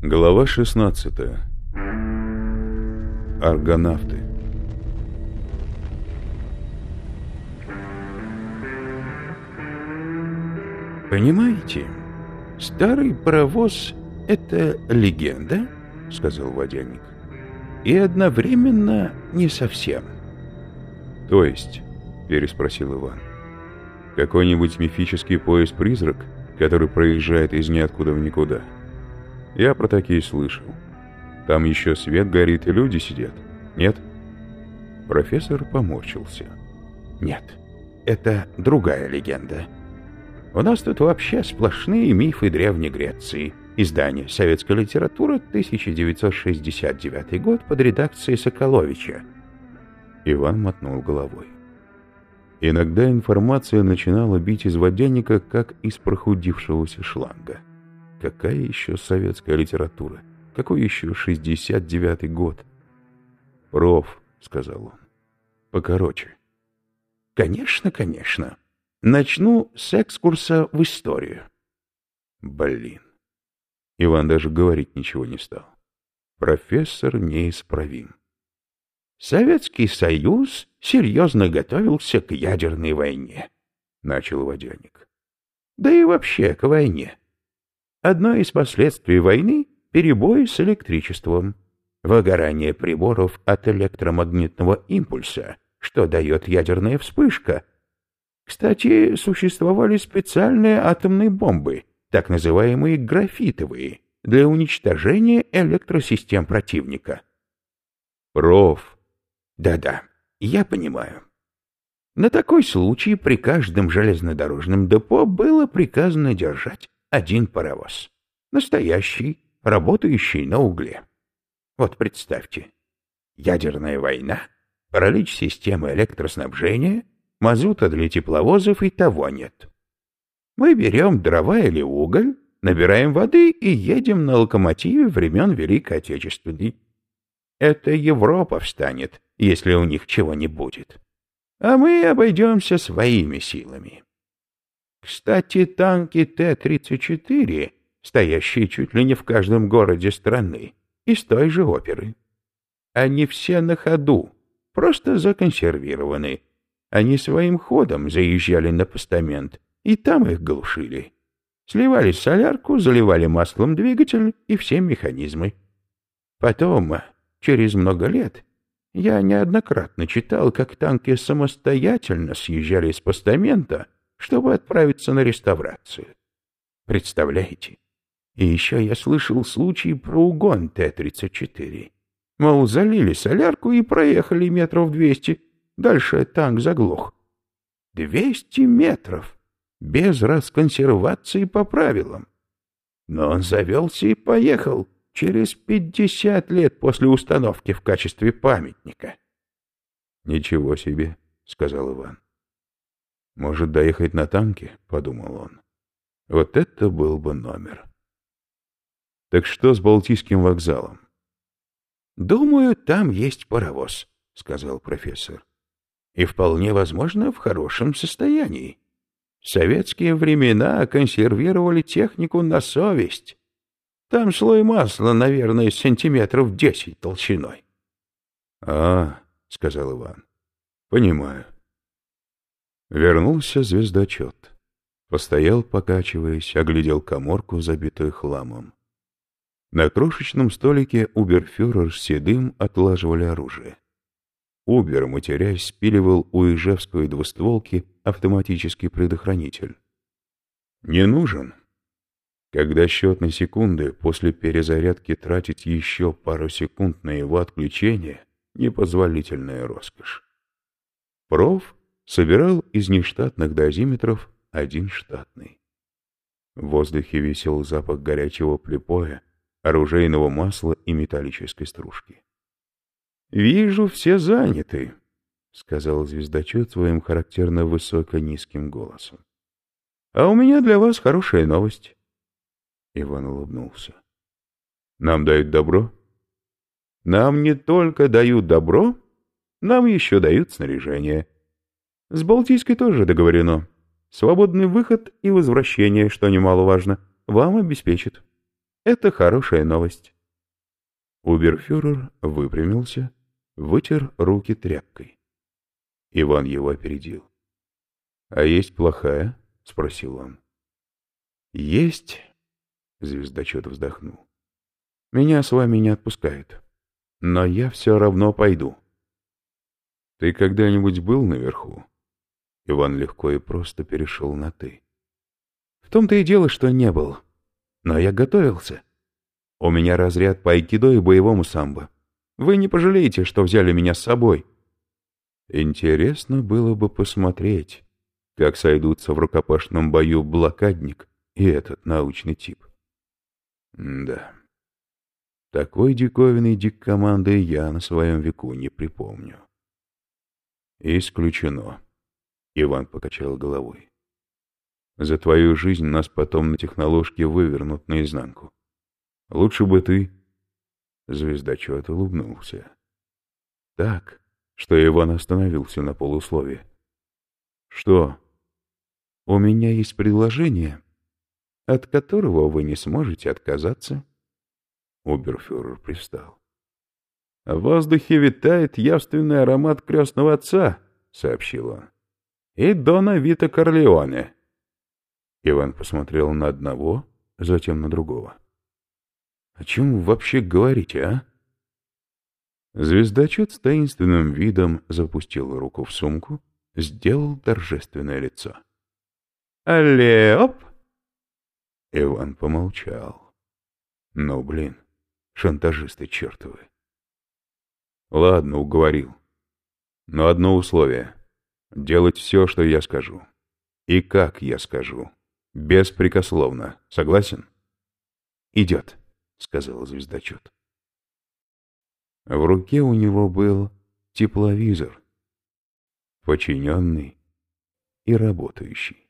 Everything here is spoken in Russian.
Глава 16. Аргонавты. «Понимаете, старый паровоз — это легенда», — сказал водяник, — «и одновременно не совсем». «То есть?» — переспросил Иван. «Какой-нибудь мифический поезд-призрак, который проезжает из ниоткуда в никуда?» Я про такие слышал. Там еще свет горит и люди сидят. Нет? Профессор поморщился. Нет, это другая легенда. У нас тут вообще сплошные мифы Древней Греции. Издание «Советская литература», 1969 год, под редакцией Соколовича. Иван мотнул головой. Иногда информация начинала бить из водяника, как из прохудившегося шланга. Какая еще советская литература? Какой еще 69-й год? «Проф», — сказал он, — «покороче». «Конечно, конечно. Начну с экскурса в историю». Блин. Иван даже говорить ничего не стал. Профессор неисправим. Советский Союз серьезно готовился к ядерной войне, — начал водяник. Да и вообще к войне. Одно из последствий войны — перебои с электричеством, выгорание приборов от электромагнитного импульса, что дает ядерная вспышка. Кстати, существовали специальные атомные бомбы, так называемые графитовые, для уничтожения электросистем противника. Проф. Да-да, я понимаю. На такой случай при каждом железнодорожном депо было приказано держать один паровоз. Настоящий, работающий на угле. Вот представьте, ядерная война, паралич системы электроснабжения, мазута для тепловозов и того нет. Мы берем дрова или уголь, набираем воды и едем на локомотиве времен Великой Отечественной. Это Европа встанет, если у них чего не будет. А мы обойдемся своими силами. Кстати, танки Т-34, стоящие чуть ли не в каждом городе страны, из той же оперы. Они все на ходу, просто законсервированы. Они своим ходом заезжали на постамент, и там их глушили. Сливали солярку, заливали маслом двигатель и все механизмы. Потом, через много лет, я неоднократно читал, как танки самостоятельно съезжали с постамента — чтобы отправиться на реставрацию. Представляете? И еще я слышал случай про угон Т-34. Мол, залили солярку и проехали метров двести. Дальше танк заглох. Двести метров! Без расконсервации по правилам. Но он завелся и поехал через пятьдесят лет после установки в качестве памятника. — Ничего себе, — сказал Иван. Может, доехать на танке? — подумал он. Вот это был бы номер. Так что с Балтийским вокзалом? — Думаю, там есть паровоз, — сказал профессор. И вполне возможно, в хорошем состоянии. Советские времена консервировали технику на совесть. Там слой масла, наверное, сантиметров десять толщиной. — А, — сказал Иван, — понимаю. Вернулся звездочет. Постоял, покачиваясь, оглядел коморку, забитую хламом. На крошечном столике уберфюрер с седым отлаживали оружие. Убер, матерясь, спиливал у ижевской двустволки автоматический предохранитель. «Не нужен?» Когда счет на секунды после перезарядки тратить еще пару секунд на его отключение — непозволительная роскошь. Проф собирал из нештатных дозиметров один штатный. В воздухе висел запах горячего припоя, оружейного масла и металлической стружки. «Вижу, все заняты», — сказал звездочет своим характерно высоко-низким голосом. «А у меня для вас хорошая новость». Иван улыбнулся. «Нам дают добро?» «Нам не только дают добро, нам еще дают снаряжение». С Балтийской тоже договорено. Свободный выход и возвращение, что немаловажно, вам обеспечат. Это хорошая новость. Уберфюрер выпрямился, вытер руки тряпкой. Иван его опередил. — А есть плохая? — спросил он. — Есть, — звездочет вздохнул. — Меня с вами не отпускают. Но я все равно пойду. — Ты когда-нибудь был наверху? Иван легко и просто перешел на «ты». — В том-то и дело, что не был. Но я готовился. У меня разряд по айкидо и боевому самбо. Вы не пожалеете, что взяли меня с собой. Интересно было бы посмотреть, как сойдутся в рукопашном бою блокадник и этот научный тип. да. Такой диковинной дик-команды я на своем веку не припомню. Исключено. Иван покачал головой. За твою жизнь нас потом на техноложке вывернут наизнанку. Лучше бы ты...» Звездочет улыбнулся. Так, что Иван остановился на полуслове. «Что?» «У меня есть предложение, от которого вы не сможете отказаться». Оберфюрер пристал. «В воздухе витает явственный аромат крестного отца», — сообщил он. «И Дона Вита Корлеоне». Иван посмотрел на одного, затем на другого. О чем вы вообще говорите, а? Звездочет с таинственным видом запустил руку в сумку, сделал торжественное лицо. «Алле, оп!» Иван помолчал. «Ну, блин, шантажисты чертовы!» «Ладно, уговорил. Но одно условие — делать все, что я скажу. И как я скажу. Беспрекословно. Согласен?» «Идет». — сказал звездочет. В руке у него был тепловизор, подчиненный и работающий.